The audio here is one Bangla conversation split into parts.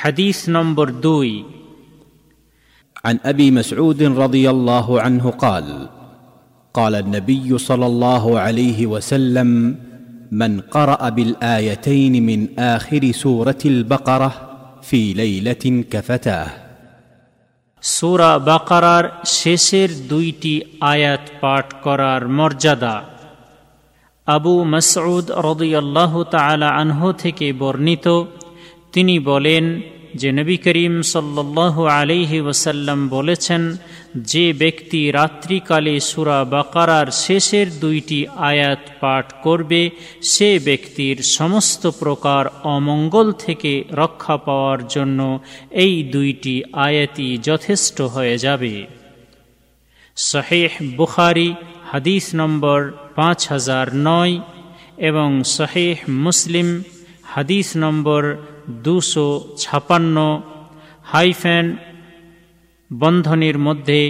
حديث نمبر دوي عن ابي مسعود رضي الله عنه قال قال النبي صلى الله عليه وسلم من قرا بالايتين من اخر سوره البقره في ليله كفتاه সুরা বাকারার শেষের দুইটি আয়াত পাঠ করার মর্যাদা আবু মসউদ রদিয়াল্লাহ তালা আনহু থেকে বর্ণিত তিনি বলেন যে নবী করিম সাল্লাহ আলিহি ওসাল্লাম বলেছেন, যে ব্যক্তি রাত্রিকালে সুরা বাকারার শেষের দুইটি আয়াত পাঠ করবে, সে ব্যক্তির সমস্ত প্রকার অমঙ্গল থেকে রক্ষা পাওয়ার জন্য এই দুইটি আয়াতই যথেষ্ট হয়ে যাবে। শহেহ বুখারি, হাদিস নম্বর পাঁচ হাজার নয় এবং শহেহ মুসলিম হাদিস নম্বর দুশো ছাপান্ন হাইফেন বন্ধনের মধ্যে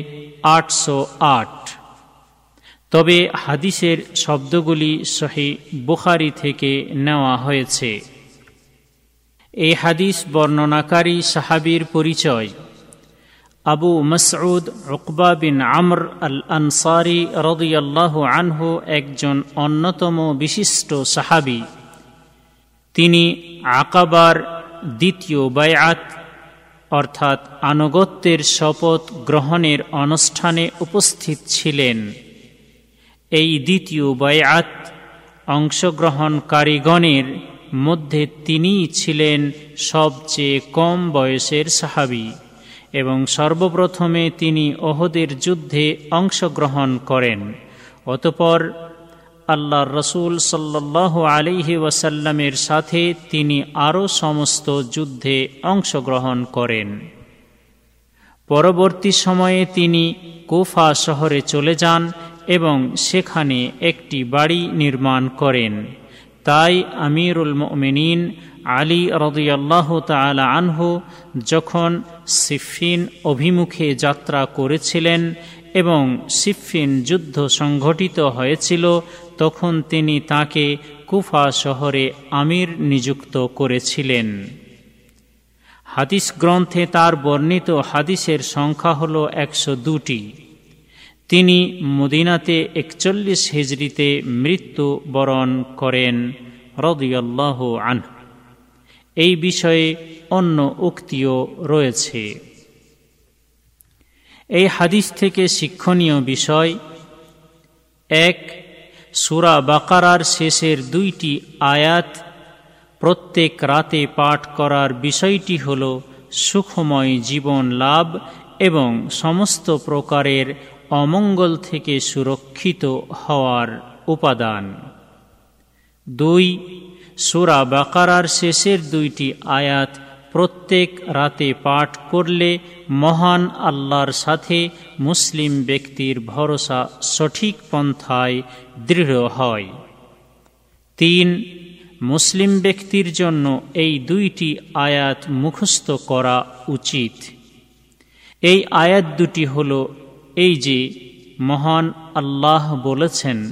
আটশো আট। তবে হাদিসের শব্দগুলি সহি বুখারি থেকে নেওয়া হয়েছে। এই হাদিস বর্ণনাকারী সাহাবির পরিচয়। আবু মসউদ রকবা বিন আমর আল আনসারি রদিয়াল্লাহ আনহু একজন অন্যতম বিশিষ্ট সাহাবি। তিনি আকাবার দ্বিতীয় বায়াত, অর্থাৎ আনুগত্যের শপথ গ্রহণের অনুষ্ঠানে উপস্থিত ছিলেন। এই দ্বিতীয় বায়াত অংশগ্রহণকারীগণের মধ্যে তিনিই ছিলেন সবচেয়ে কম বয়সের সাহাবি এবং সর্বপ্রথমে তিনি ওহদের যুদ্ধে অংশগ্রহণ করেন। অতপর আল্লাহ রসুল সাল্লাহ আলিহি ওয়াসাল্লামের সাথে তিনি আরও সমস্ত যুদ্ধে অংশগ্রহণ করেন। পরবর্তী সময়ে তিনি কোফা শহরে চলে যান এবং সেখানে একটি বাড়ি নির্মাণ করেন। তাই আমিরুল মমিনিন আলী রদিয়াল্লাহ তালা আনহু যখন সিফিন অভিমুখে যাত্রা করেছিলেন এবং সিফিন যুদ্ধ সংঘটিত হয়েছিল তখন তিনি তাকে কুফা শহরে আমির নিযুক্ত করেছিলেন। হাদিস গ্রন্থে তার বর্ণিত হাদিসের সংখ্যা হল একশো দুটি। তিনি মদিনাতে একচল্লিশ হিজড়িতে মৃত্যু বরণ করেন রদিয়াল্লাহ আন এই বিষয়ে অন্য উক্তিও রয়েছে। এই হাদিস থেকে শিক্ষণীয় বিষয়, এক সুরা বাকারার শেষের দুইটি আয়াত প্রত্যেক রাতে পাঠ করার বিষয়টি হল সুখময় জীবন লাভ এবং সমস্ত প্রকারের অমঙ্গল থেকে সুরক্ষিত হওয়ার উপাদান। দুই, সুরা বাকারার শেষের দুইটি আয়াত প্রত্যেক রাতে পাঠ করলে মহান আল্লাহর সাথে মুসলিম ব্যক্তির ভরসা সঠিক পন্থায় দৃঢ় হয়। তিন, মুসলিম ব্যক্তির জন্য এই দুইটি আয়াত মুখস্থ করা উচিত। এই আয়াত দুটি হল এই যে মহান আল্লাহ বলেছেন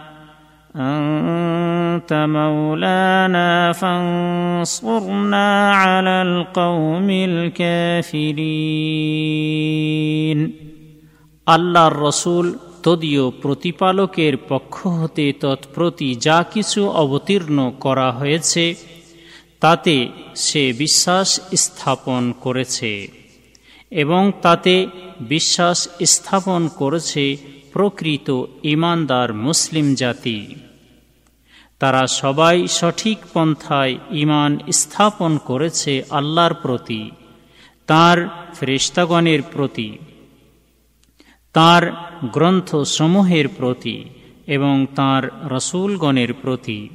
انت مولانا فانصرنا على القوم الكافرين الله الرسول তদীয় প্রতিপালকের পক্ষ হতে তৎপ্রতি যা কিছু অবতীর্ণ করা হয়েছে তাতে সে বিশ্বাস স্থাপন করেছে এবং তাতে বিশ্বাস স্থাপন করেছে প্রকৃত ইমানদার মুসলিম জাতি। তারা সবাই সঠিক পন্থায় ইমান স্থাপন করেছে আল্লাহর প্রতি, তার ফ্রেস্তাগণের প্রতি, তার গ্রন্থসমূহের প্রতি এবং তার রসুলগণের প্রতি।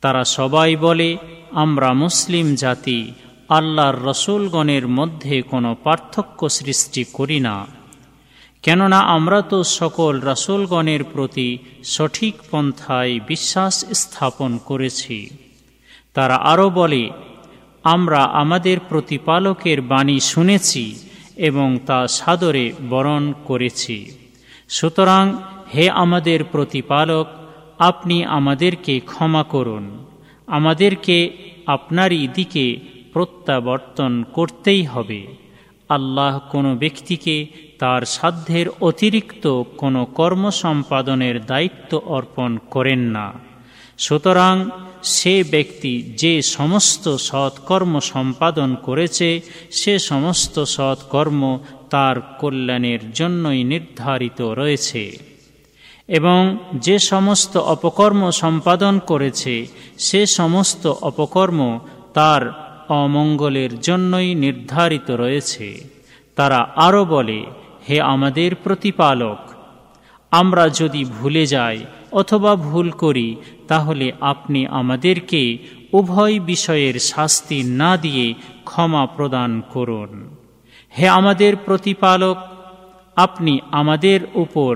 তারা সবাই বলে, আমরা মুসলিম জাতি, আল্লাহর রসুলগণের মধ্যে কোনো পার্থক্য সৃষ্টি করি না। কেননা আমরা তো সকল রসুলগণের প্রতি সঠিক পন্থায় বিশ্বাস স্থাপন করেছি। তারা আরও বলে, আমরা আমাদের প্রতিপালকের বাণী শুনেছি এবং তা সাদরে বরণ করেছি। সুতরাং হে আমাদের প্রতিপালক, আপনি আমাদেরকে ক্ষমা করুন। আমাদেরকে আপনারই দিকে প্রত্যাবর্তন করতেই হবে। আল্লাহ কোনো ব্যক্তিকে তার সাধ্যের অতিরিক্ত কোনো কর্ম সম্পাদনের দায়িত্ব অর্পণ করেন না। সুতরাং সে ব্যক্তি যে সমস্ত সৎকর্ম সম্পাদন করেছে, সে সমস্ত সৎকর্ম তার কল্যাণের জন্যই নির্ধারিত রয়েছে। এবং যে সমস্ত অপকর্ম সম্পাদন করেছে, সে সমস্ত অপকর্ম তার অমঙ্গলের জন্যই নির্ধারিত রয়েছে। তারা আরও বলে, হে আমাদের প্রতিপালক, আমরা যদি ভুলে যাই অথবা ভুল করি, তাহলে আপনি আমাদেরকে উভয় বিষয়ের শাস্তি না দিয়ে ক্ষমা প্রদান করুন। হে আমাদের প্রতিপালক, আপনি আমাদের উপর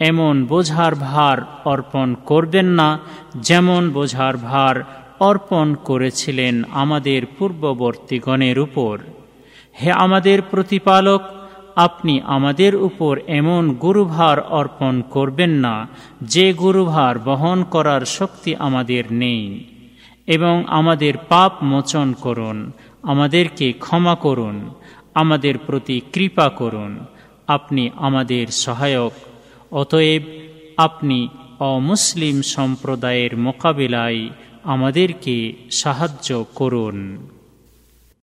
এমন বোঝার ভার অর্পণ করবেন না, যেমন বোঝার ভার অর্পণ করেছিলেন আমাদের পূর্ববর্তীগণের উপর। হে আমাদের প্রতিপালক, আপনি আমাদের উপর এমন গুরুভার অর্পণ করবেন না, যে গুরুভার বহন করার শক্তি আমাদের নেই। এবং আমাদের পাপ মোচন করুন, আমাদেরকে ক্ষমা করুন, আমাদের প্রতি কৃপা করুন। আপনি আমাদের সহায়ক, অতএব আপনি অমুসলিম সম্প্রদায়ের মোকাবিলায় আমাদেরকে সাহায্য করুন।